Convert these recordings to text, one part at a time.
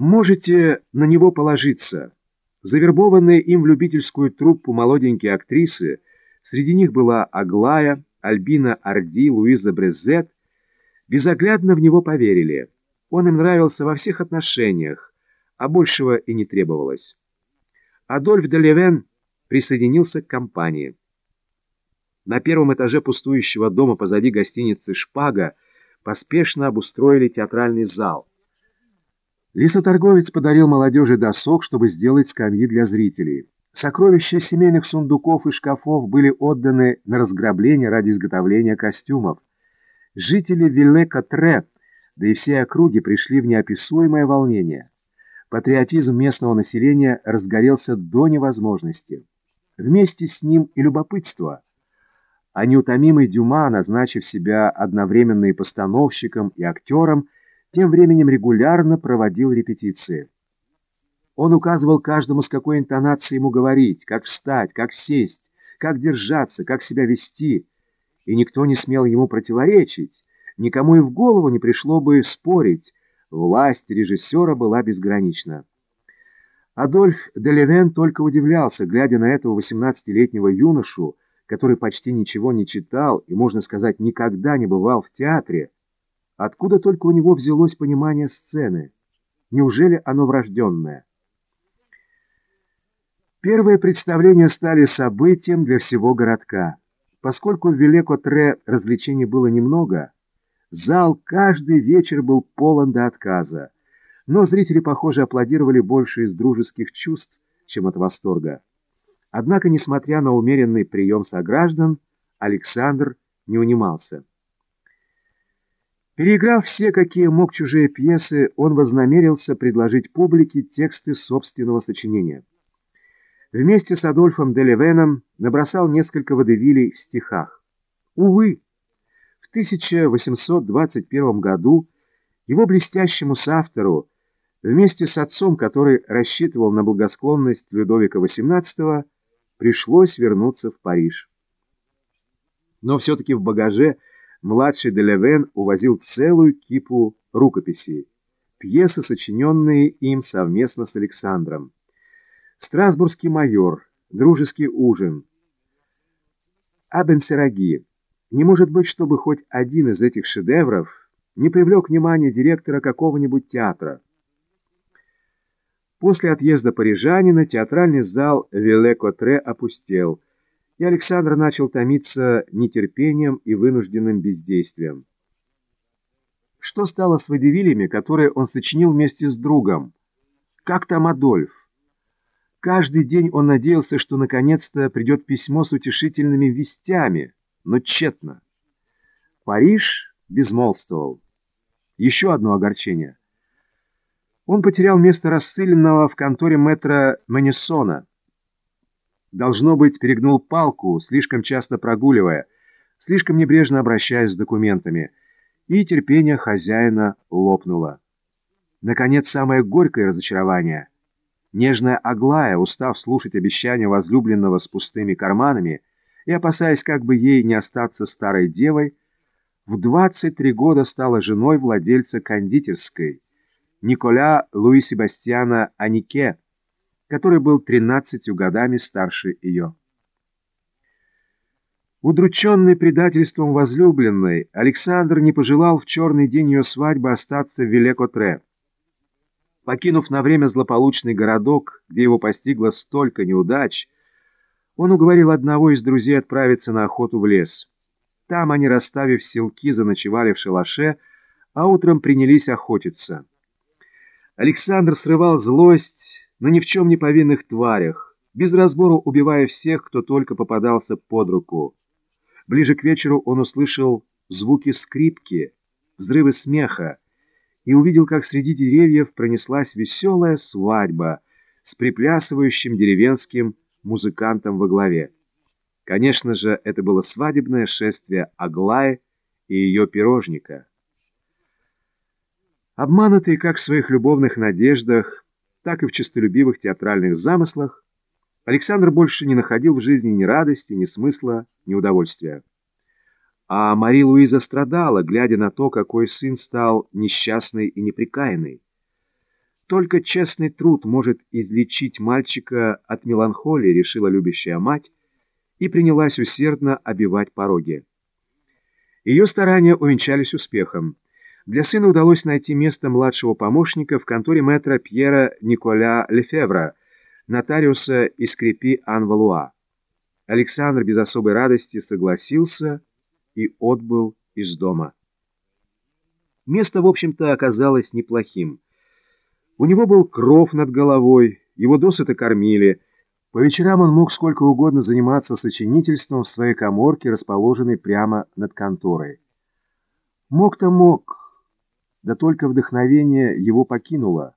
Можете на него положиться. Завербованные им в любительскую труппу молоденькие актрисы, среди них была Аглая, Альбина Орди, Луиза Брезет, безоглядно в него поверили. Он им нравился во всех отношениях, а большего и не требовалось. Адольф де Левен присоединился к компании. На первом этаже пустующего дома позади гостиницы «Шпага» поспешно обустроили театральный зал. Лесоторговец подарил молодежи досок, чтобы сделать скамьи для зрителей. Сокровища семейных сундуков и шкафов были отданы на разграбление ради изготовления костюмов. Жители Вилле-Катре, да и все округи пришли в неописуемое волнение. Патриотизм местного населения разгорелся до невозможности. Вместе с ним и любопытство – а неутомимый Дюма, назначив себя одновременно и постановщиком, и актером, тем временем регулярно проводил репетиции. Он указывал каждому, с какой интонацией ему говорить, как встать, как сесть, как держаться, как себя вести, и никто не смел ему противоречить, никому и в голову не пришло бы спорить, власть режиссера была безгранична. Адольф Делевен только удивлялся, глядя на этого 18-летнего юношу, который почти ничего не читал и, можно сказать, никогда не бывал в театре, откуда только у него взялось понимание сцены? Неужели оно врожденное? Первые представления стали событием для всего городка. Поскольку в Велекотре развлечений было немного, зал каждый вечер был полон до отказа, но зрители, похоже, аплодировали больше из дружеских чувств, чем от восторга. Однако, несмотря на умеренный прием сограждан, Александр не унимался. Переиграв все, какие мог чужие пьесы, он вознамерился предложить публике тексты собственного сочинения. Вместе с Адольфом Делевеном набросал несколько водевилей в стихах. Увы, в 1821 году его блестящему соавтору, вместе с отцом, который рассчитывал на благосклонность Людовика XVIII, пришлось вернуться в Париж. Но все-таки в багаже младший Делевен увозил целую кипу рукописей, пьесы, сочиненные им совместно с Александром. «Страсбургский майор», «Дружеский ужин», «Абенсераги». Не может быть, чтобы хоть один из этих шедевров не привлек внимание директора какого-нибудь театра. После отъезда парижанина театральный зал Вилле-Котре опустел, и Александр начал томиться нетерпением и вынужденным бездействием. Что стало с водевилями, которые он сочинил вместе с другом? Как там Адольф? Каждый день он надеялся, что наконец-то придет письмо с утешительными вестями, но тщетно. Париж безмолвствовал. Еще одно огорчение. Он потерял место рассыленного в конторе мэтра Манисона. Должно быть, перегнул палку, слишком часто прогуливая, слишком небрежно обращаясь с документами, и терпение хозяина лопнуло. Наконец, самое горькое разочарование. Нежная Аглая, устав слушать обещания возлюбленного с пустыми карманами и опасаясь, как бы ей не остаться старой девой, в 23 года стала женой владельца кондитерской – Николя Луи Себастьяна Анике, который был 13 годами старше ее. Удрученный предательством возлюбленной, Александр не пожелал в черный день ее свадьбы остаться в Велекотре. Покинув на время злополучный городок, где его постигло столько неудач, он уговорил одного из друзей отправиться на охоту в лес. Там они, расставив селки, заночевали в шалаше, а утром принялись охотиться. Александр срывал злость на ни в чем не повинных тварях, без разбору убивая всех, кто только попадался под руку. Ближе к вечеру он услышал звуки скрипки, взрывы смеха и увидел, как среди деревьев пронеслась веселая свадьба с приплясывающим деревенским музыкантом во главе. Конечно же, это было свадебное шествие Аглаи и ее пирожника. Обманутый как в своих любовных надеждах, так и в честолюбивых театральных замыслах, Александр больше не находил в жизни ни радости, ни смысла, ни удовольствия. А Мари Луиза страдала, глядя на то, какой сын стал несчастный и неприкаянный. Только честный труд может излечить мальчика от меланхолии, решила любящая мать, и принялась усердно обивать пороги. Ее старания увенчались успехом. Для сына удалось найти место младшего помощника в конторе мэтра Пьера Николя Лефевра, нотариуса из крепи Анвалуа. Александр без особой радости согласился и отбыл из дома. Место, в общем-то, оказалось неплохим. У него был кров над головой, его досыта кормили. По вечерам он мог сколько угодно заниматься сочинительством в своей коморке, расположенной прямо над конторой. Мог-то мог, да только вдохновение его покинуло,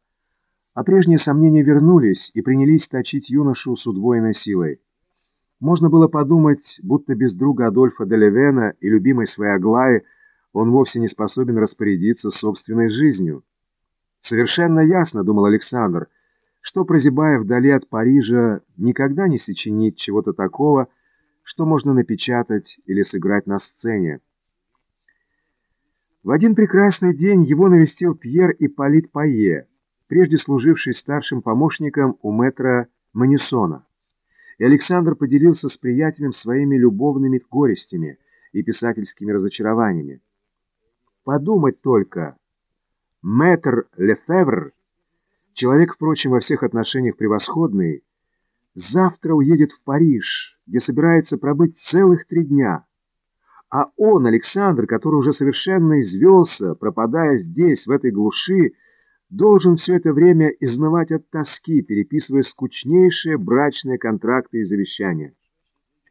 а прежние сомнения вернулись и принялись точить юношу с удвоенной силой. Можно было подумать, будто без друга Адольфа Делевена и любимой своей Аглаи он вовсе не способен распорядиться собственной жизнью. Совершенно ясно, думал Александр, что, прозябая вдали от Парижа, никогда не сочинит чего-то такого, что можно напечатать или сыграть на сцене. В один прекрасный день его навестил Пьер Ипполит Пае, прежде служивший старшим помощником у мэтра Манисона. И Александр поделился с приятелем своими любовными горестями и писательскими разочарованиями. Подумать только, Мэтр Лефевр, человек, впрочем, во всех отношениях превосходный, завтра уедет в Париж, где собирается пробыть целых три дня. А он, Александр, который уже совершенно извелся, пропадая здесь, в этой глуши, должен все это время изнывать от тоски, переписывая скучнейшие брачные контракты и завещания.